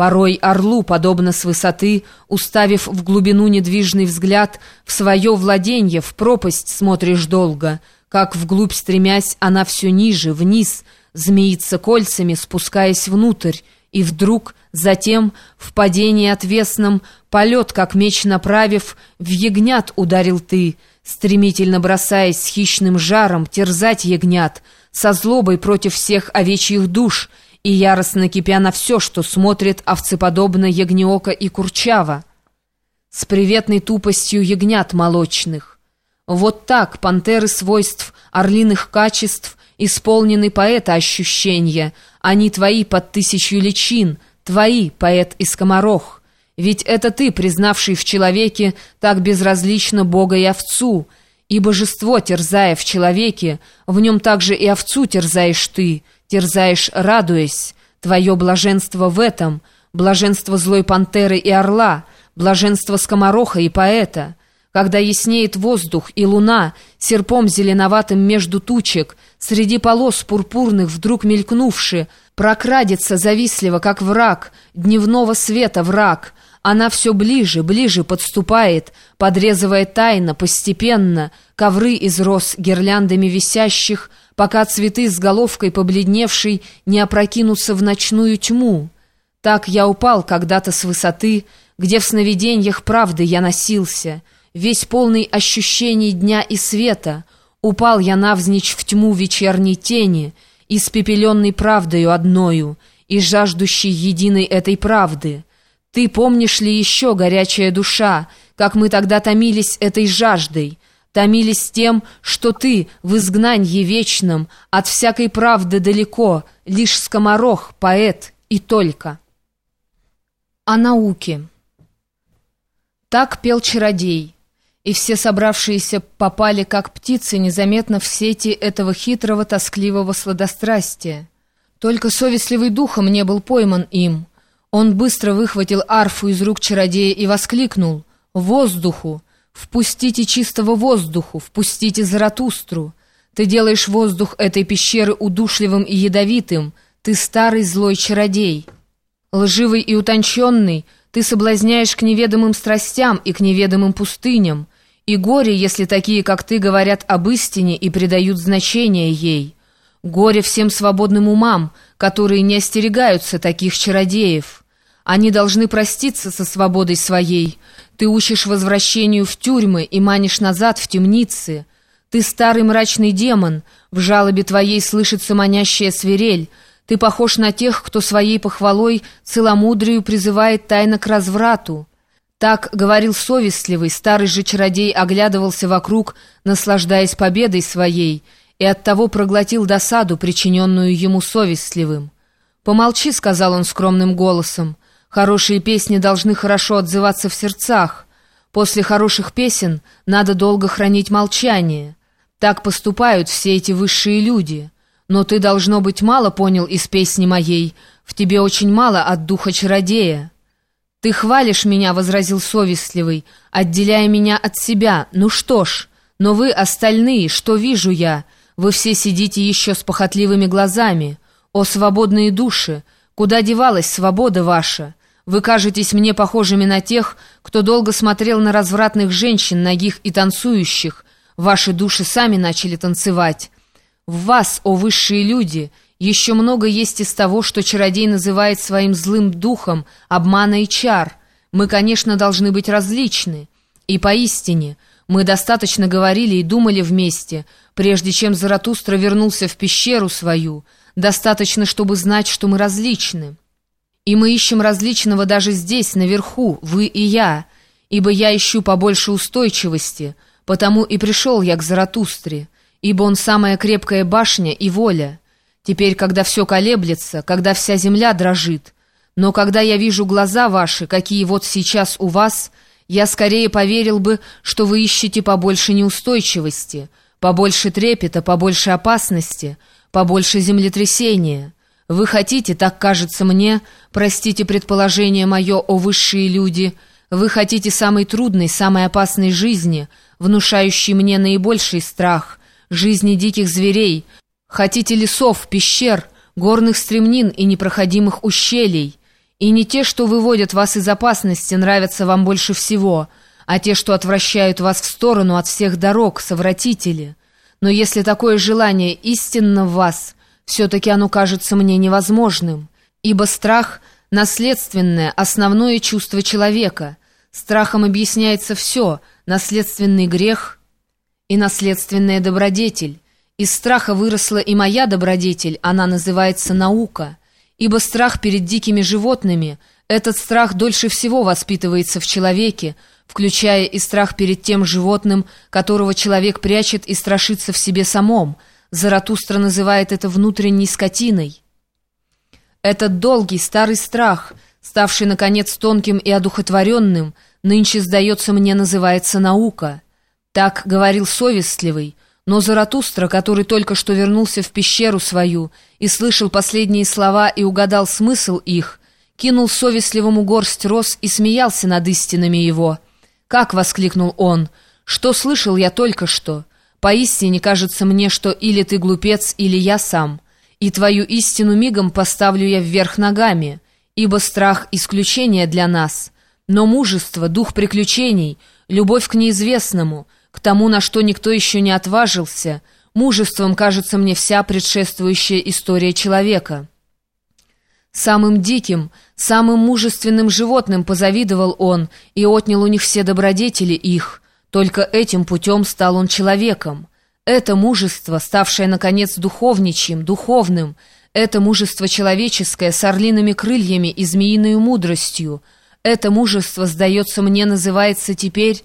Порой орлу, подобно с высоты, уставив в глубину недвижный взгляд, в свое владенье, в пропасть смотришь долго, как вглубь стремясь, она все ниже, вниз, змеится кольцами, спускаясь внутрь, и вдруг, затем, в падении отвесном, полет, как меч направив, в ягнят ударил ты, стремительно бросаясь с хищным жаром терзать ягнят, со злобой против всех овечьих душ — и яростно кипя на все, что смотрит овцеподобно ягнеока и курчава, с приветной тупостью ягнят молочных. Вот так пантеры свойств орлиных качеств исполнены поэта ощущения, они твои под тысячу личин, твои, поэт из комарох. Ведь это ты, признавший в человеке так безразлично Бога и овцу, и божество, терзая в человеке, в нем также и овцу терзаешь ты, терзаешь, радуясь. Твое блаженство в этом, блаженство злой пантеры и орла, блаженство скомороха и поэта. Когда яснеет воздух и луна, серпом зеленоватым между тучек, среди полос пурпурных вдруг мелькнувши, прокрадется завистливо, как враг, дневного света враг, она все ближе, ближе подступает, подрезывая тайно, постепенно, ковры из роз гирляндами висящих, пока цветы с головкой побледневшей не опрокинутся в ночную тьму. Так я упал когда-то с высоты, где в сновидениях правды я носился, весь полный ощущений дня и света. Упал я навзничь в тьму вечерней тени, испепеленной правдою одною и жаждущей единой этой правды. Ты помнишь ли еще, горячая душа, как мы тогда томились этой жаждой, томились тем, что ты в изгнанье вечном, от всякой правды далеко, лишь скоморох, поэт и только. О науке. Так пел чародей, и все собравшиеся попали, как птицы, незаметно в сети этого хитрого, тоскливого сладострастия. Только совестливый духом не был пойман им. Он быстро выхватил арфу из рук чародея и воскликнул «Воздуху!» «Впустите чистого воздуху, впустите Заратустру. Ты делаешь воздух этой пещеры удушливым и ядовитым. Ты старый злой чародей. Лживый и утонченный, ты соблазняешь к неведомым страстям и к неведомым пустыням. И горе, если такие, как ты, говорят об истине и придают значение ей. Горе всем свободным умам, которые не остерегаются таких чародеев». Они должны проститься со свободой своей. Ты учишь возвращению в тюрьмы и манишь назад в темницы. Ты старый мрачный демон, в жалобе твоей слышится манящая свирель. Ты похож на тех, кто своей похвалой целомудрию призывает тайно к разврату. Так говорил совестливый, старый же чародей оглядывался вокруг, наслаждаясь победой своей, и оттого проглотил досаду, причиненную ему совестливым. «Помолчи», — сказал он скромным голосом, — Хорошие песни должны хорошо отзываться в сердцах. После хороших песен надо долго хранить молчание. Так поступают все эти высшие люди. Но ты, должно быть, мало понял из песни моей. В тебе очень мало от духа чародея. «Ты хвалишь меня», — возразил совестливый, «отделяя меня от себя. Ну что ж, но вы остальные, что вижу я? Вы все сидите еще с похотливыми глазами. О, свободные души! Куда девалась свобода ваша?» Вы кажетесь мне похожими на тех, кто долго смотрел на развратных женщин, ногих и танцующих. Ваши души сами начали танцевать. В вас, о высшие люди, еще много есть из того, что чародей называет своим злым духом, обмана и чар. Мы, конечно, должны быть различны. И поистине, мы достаточно говорили и думали вместе, прежде чем Заратустра вернулся в пещеру свою, достаточно, чтобы знать, что мы различны». И мы ищем различного даже здесь, наверху, вы и я, ибо я ищу побольше устойчивости, потому и пришел я к Заратустре, ибо он самая крепкая башня и воля. Теперь, когда все колеблется, когда вся земля дрожит, но когда я вижу глаза ваши, какие вот сейчас у вас, я скорее поверил бы, что вы ищете побольше неустойчивости, побольше трепета, побольше опасности, побольше землетрясения». Вы хотите, так кажется мне, простите предположение мое, о высшие люди, вы хотите самой трудной, самой опасной жизни, внушающей мне наибольший страх, жизни диких зверей, хотите лесов, пещер, горных стремнин и непроходимых ущелий, И не те, что выводят вас из опасности, нравятся вам больше всего, а те, что отвращают вас в сторону от всех дорог, совратители. Но если такое желание истинно в вас, все-таки оно кажется мне невозможным, ибо страх — наследственное, основное чувство человека. Страхом объясняется все — наследственный грех и наследственная добродетель. Из страха выросла и моя добродетель, она называется наука. Ибо страх перед дикими животными, этот страх дольше всего воспитывается в человеке, включая и страх перед тем животным, которого человек прячет и страшится в себе самом. Заратустра называет это внутренней скотиной. Этот долгий старый страх, ставший, наконец, тонким и одухотворенным, нынче, сдается мне, называется наука. Так говорил совестливый, но Заратустра, который только что вернулся в пещеру свою и слышал последние слова и угадал смысл их, кинул совестливому горсть роз и смеялся над истинами его. «Как?» — воскликнул он. «Что слышал я только что? Поистине кажется мне, что или ты глупец, или я сам. И твою истину мигом поставлю я вверх ногами, ибо страх — исключение для нас. Но мужество, дух приключений, любовь к неизвестному — к тому, на что никто еще не отважился, мужеством кажется мне вся предшествующая история человека. Самым диким, самым мужественным животным позавидовал он и отнял у них все добродетели их. Только этим путем стал он человеком. Это мужество, ставшее, наконец, духовничьим, духовным, это мужество человеческое с орлиными крыльями и змеиной мудростью, это мужество, сдается мне, называется теперь